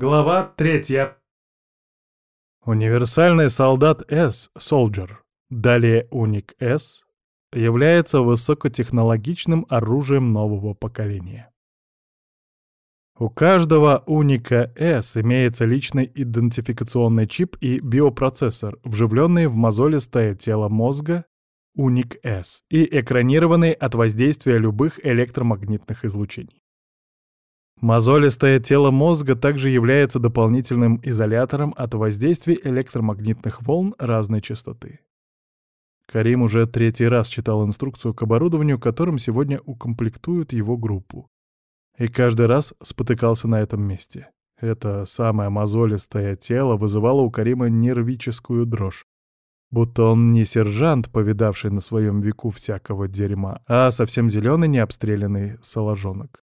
Глава третья. Универсальный солдат S, Soldier, далее Уник S, является высокотехнологичным оружием нового поколения. У каждого Уника S имеется личный идентификационный чип и биопроцессор, вживленный в мозолистое тело мозга Уник S и экранированный от воздействия любых электромагнитных излучений. Мозолистое тело мозга также является дополнительным изолятором от воздействий электромагнитных волн разной частоты. Карим уже третий раз читал инструкцию к оборудованию, которым сегодня укомплектуют его группу. И каждый раз спотыкался на этом месте. Это самое мозолистое тело вызывало у Карима нервическую дрожь. Будто он не сержант, повидавший на своем веку всякого дерьма, а совсем зеленый необстрелянный соложонок.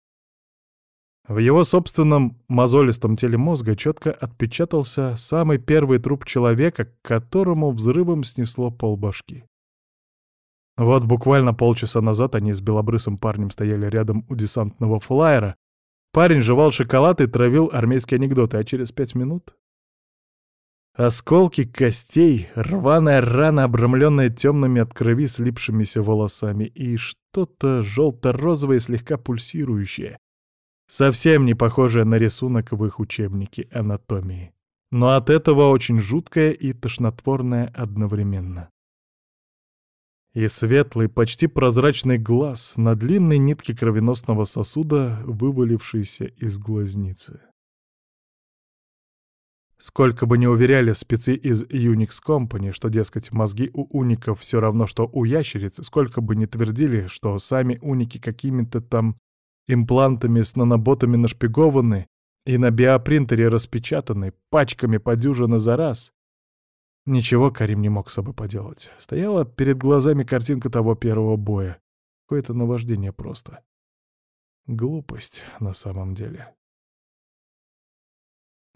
В его собственном мозолистом теле мозга четко отпечатался самый первый труп человека, к которому взрывом снесло полбашки. Вот буквально полчаса назад они с белобрысым парнем стояли рядом у десантного флайера. Парень жевал шоколад и травил армейские анекдоты, а через пять минут... Осколки костей, рваная рана, обрамленная темными от крови слипшимися волосами, и что-то желто-розовое, слегка пульсирующее, Совсем не похожее на рисунок в их учебнике анатомии. Но от этого очень жуткое и тошнотворное одновременно. И светлый, почти прозрачный глаз на длинной нитке кровеносного сосуда, вывалившийся из глазницы. Сколько бы ни уверяли спецы из Unix Company, что, дескать, мозги у уников все равно, что у ящериц, сколько бы ни твердили, что сами уники какими-то там имплантами с наноботами нашпигованы и на биопринтере распечатаны, пачками по дюжины за раз. Ничего Карим не мог с собой поделать. Стояла перед глазами картинка того первого боя. Какое-то наваждение просто. Глупость на самом деле.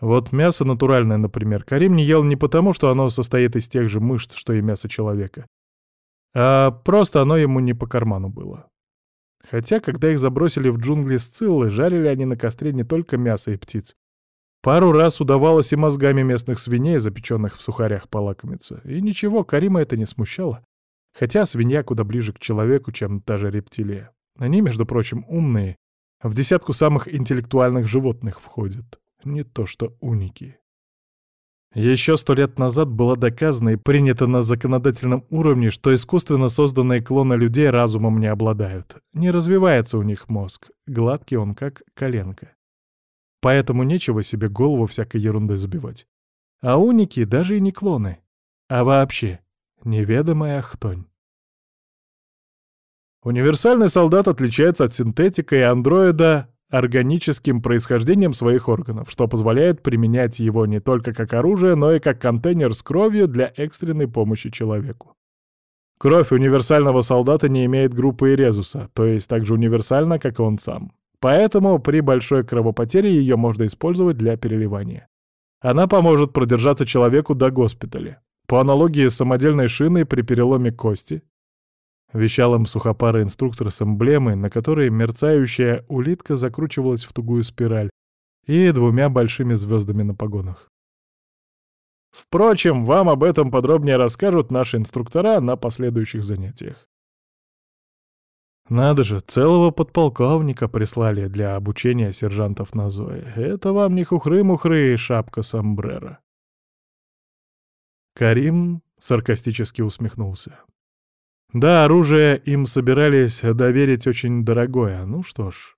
Вот мясо натуральное, например, Карим не ел не потому, что оно состоит из тех же мышц, что и мясо человека, а просто оно ему не по карману было. Хотя, когда их забросили в джунгли Сциллы, жарили они на костре не только мясо и птиц. Пару раз удавалось и мозгами местных свиней, запеченных в сухарях, полакомиться. И ничего, Карима это не смущало. Хотя свинья куда ближе к человеку, чем та же рептилия. Они, между прочим, умные. В десятку самых интеллектуальных животных входят. Не то что уники. Еще сто лет назад было доказано и принято на законодательном уровне, что искусственно созданные клоны людей разумом не обладают. Не развивается у них мозг, гладкий он как коленка. Поэтому нечего себе голову всякой ерундой забивать. А уники даже и не клоны. А вообще, неведомая хтонь. Универсальный солдат отличается от синтетика и андроида органическим происхождением своих органов, что позволяет применять его не только как оружие, но и как контейнер с кровью для экстренной помощи человеку. Кровь универсального солдата не имеет группы резуса, то есть так же универсальна, как и он сам. Поэтому при большой кровопотере ее можно использовать для переливания. Она поможет продержаться человеку до госпиталя. По аналогии с самодельной шиной при переломе кости, Вещал им сухопарый инструктор с эмблемой, на которой мерцающая улитка закручивалась в тугую спираль, и двумя большими звездами на погонах. Впрочем, вам об этом подробнее расскажут наши инструктора на последующих занятиях. Надо же, целого подполковника прислали для обучения сержантов на Зое. Это вам не хухры-мухры и шапка сомбрера. Карим саркастически усмехнулся. Да, оружие им собирались доверить очень дорогое. Ну что ж.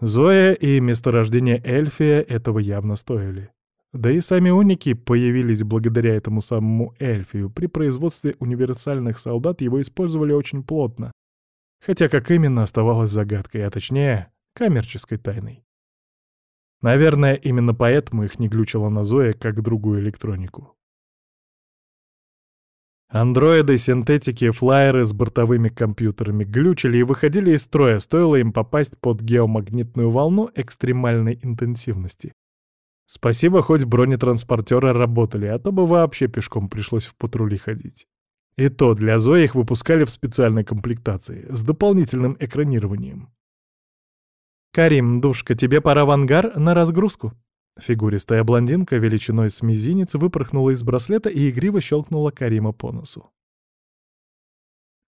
Зоя и месторождение Эльфия этого явно стоили. Да и сами уники появились благодаря этому самому Эльфию. При производстве универсальных солдат его использовали очень плотно. Хотя как именно оставалось загадкой, а точнее, коммерческой тайной. Наверное, именно поэтому их не глючило на Зое, как другую электронику. Андроиды, синтетики, флайеры с бортовыми компьютерами глючили и выходили из строя, стоило им попасть под геомагнитную волну экстремальной интенсивности. Спасибо, хоть бронетранспортеры работали, а то бы вообще пешком пришлось в патрули ходить. И то для Зои их выпускали в специальной комплектации, с дополнительным экранированием. «Карим, душка, тебе пора в ангар на разгрузку», Фигуристая блондинка величиной с мизинец выпорхнула из браслета и игриво щелкнула Карима по носу.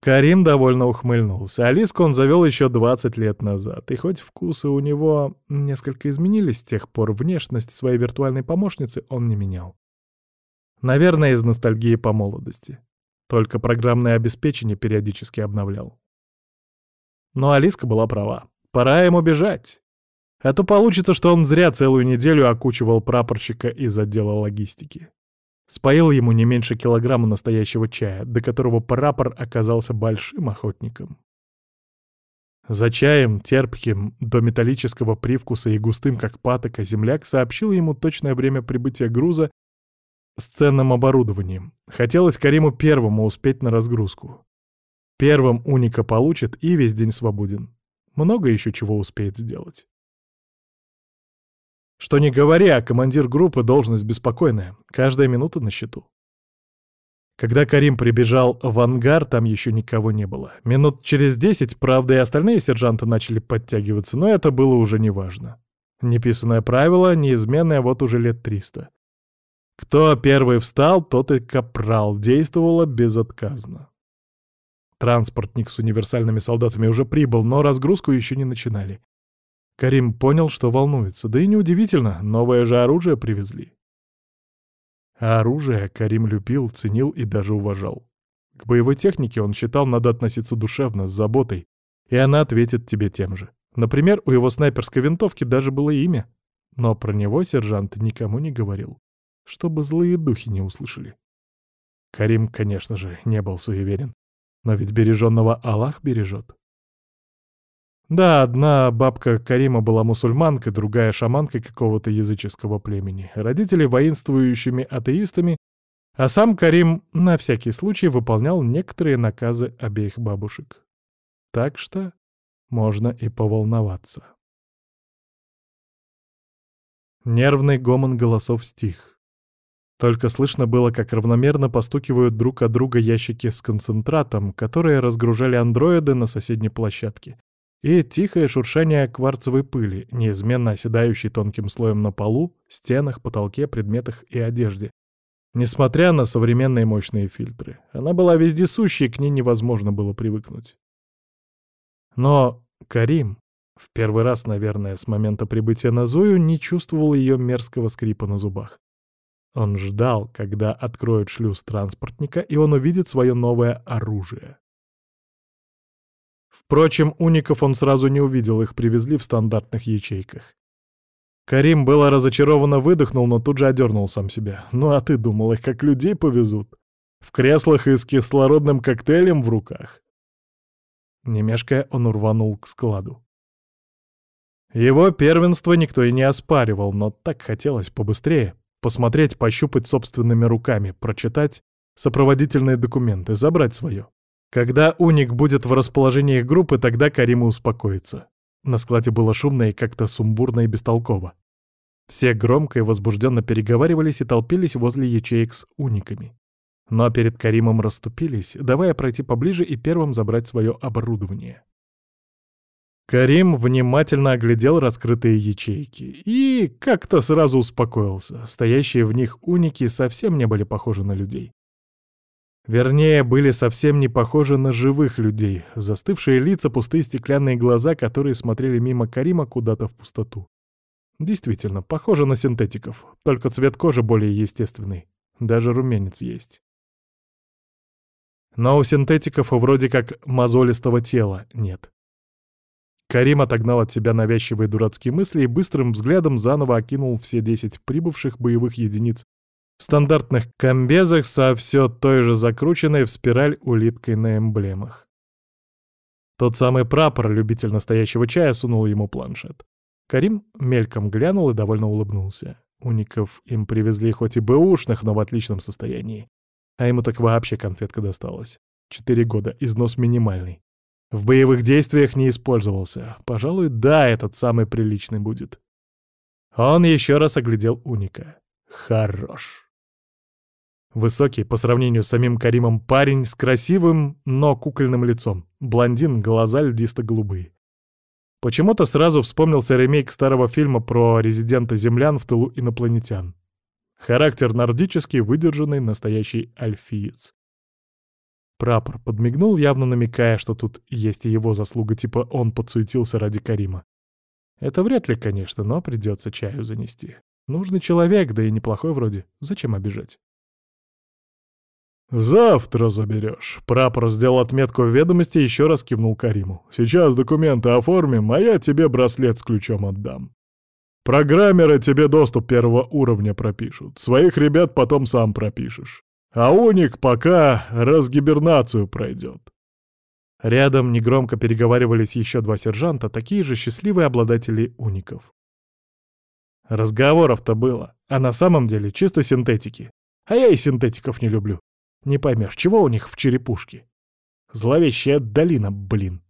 Карим довольно ухмыльнулся. Алиску он завел еще 20 лет назад, и хоть вкусы у него несколько изменились с тех пор, внешность своей виртуальной помощницы он не менял. Наверное, из ностальгии по молодости. Только программное обеспечение периодически обновлял. Но Алиска была права. Пора ему бежать. А то получится, что он зря целую неделю окучивал прапорщика из отдела логистики. Споил ему не меньше килограмма настоящего чая, до которого прапор оказался большим охотником. За чаем, терпким, до металлического привкуса и густым, как патока, земляк сообщил ему точное время прибытия груза с ценным оборудованием. Хотелось Кариму первому успеть на разгрузку. Первым Уника получит и весь день свободен. Много еще чего успеет сделать. Что не говори, а командир группы — должность беспокойная. Каждая минута на счету. Когда Карим прибежал в ангар, там еще никого не было. Минут через десять, правда, и остальные сержанты начали подтягиваться, но это было уже неважно. Неписанное правило, неизменное вот уже лет триста. Кто первый встал, тот и капрал, действовало безотказно. Транспортник с универсальными солдатами уже прибыл, но разгрузку еще не начинали. Карим понял, что волнуется. Да и неудивительно, новое же оружие привезли. А оружие Карим любил, ценил и даже уважал. К боевой технике он считал, надо относиться душевно, с заботой, и она ответит тебе тем же. Например, у его снайперской винтовки даже было имя. Но про него сержант никому не говорил, чтобы злые духи не услышали. Карим, конечно же, не был суеверен. Но ведь береженного Аллах бережет. Да, одна бабка Карима была мусульманкой, другая — шаманкой какого-то языческого племени, родители — воинствующими атеистами, а сам Карим на всякий случай выполнял некоторые наказы обеих бабушек. Так что можно и поволноваться. Нервный гомон голосов стих. Только слышно было, как равномерно постукивают друг от друга ящики с концентратом, которые разгружали андроиды на соседней площадке, и тихое шуршание кварцевой пыли, неизменно оседающей тонким слоем на полу, стенах, потолке, предметах и одежде. Несмотря на современные мощные фильтры, она была вездесущей, к ней невозможно было привыкнуть. Но Карим, в первый раз, наверное, с момента прибытия на Зою, не чувствовал ее мерзкого скрипа на зубах. Он ждал, когда откроют шлюз транспортника, и он увидит свое новое оружие. Впрочем, уников он сразу не увидел, их привезли в стандартных ячейках. Карим было разочарованно выдохнул, но тут же одернул сам себя. «Ну а ты думал, их как людей повезут? В креслах и с кислородным коктейлем в руках?» Не мешкая, он урванул к складу. Его первенство никто и не оспаривал, но так хотелось побыстрее. Посмотреть, пощупать собственными руками, прочитать сопроводительные документы, забрать свое. Когда Уник будет в расположении группы, тогда Карима успокоится. На складе было шумно и как-то сумбурно и бестолково. Все громко и возбужденно переговаривались и толпились возле ячеек с униками. Но перед Каримом расступились, давая пройти поближе и первым забрать свое оборудование. Карим внимательно оглядел раскрытые ячейки и как-то сразу успокоился. Стоящие в них уники совсем не были похожи на людей. Вернее, были совсем не похожи на живых людей, застывшие лица, пустые стеклянные глаза, которые смотрели мимо Карима куда-то в пустоту. Действительно, похоже на синтетиков, только цвет кожи более естественный. Даже румянец есть. Но у синтетиков вроде как мозолистого тела нет. Карим отогнал от себя навязчивые дурацкие мысли и быстрым взглядом заново окинул все десять прибывших боевых единиц в стандартных комбезах со все той же закрученной в спираль улиткой на эмблемах. Тот самый прапор, любитель настоящего чая, сунул ему планшет. Карим мельком глянул и довольно улыбнулся. Уников им привезли хоть и бэушных, но в отличном состоянии. А ему так вообще конфетка досталась. Четыре года, износ минимальный. В боевых действиях не использовался. Пожалуй, да, этот самый приличный будет. Он еще раз оглядел Уника. Хорош. Высокий, по сравнению с самим Каримом, парень с красивым, но кукольным лицом. Блондин, глаза льдисто-голубые. Почему-то сразу вспомнился ремейк старого фильма про резидента землян в тылу инопланетян. Характер нордический, выдержанный, настоящий альфиец. Прапор подмигнул, явно намекая, что тут есть и его заслуга, типа он подсуетился ради Карима. Это вряд ли, конечно, но придется чаю занести. Нужный человек, да и неплохой вроде. Зачем обижать? «Завтра заберешь». Прапор сделал отметку в ведомости и еще раз кивнул Кариму. «Сейчас документы оформим, а я тебе браслет с ключом отдам. Программеры тебе доступ первого уровня пропишут. Своих ребят потом сам пропишешь. А уник пока разгибернацию пройдет». Рядом негромко переговаривались еще два сержанта, такие же счастливые обладатели уников. Разговоров-то было, а на самом деле чисто синтетики. А я и синтетиков не люблю. Не поймешь, чего у них в черепушке. Зловещая долина, блин.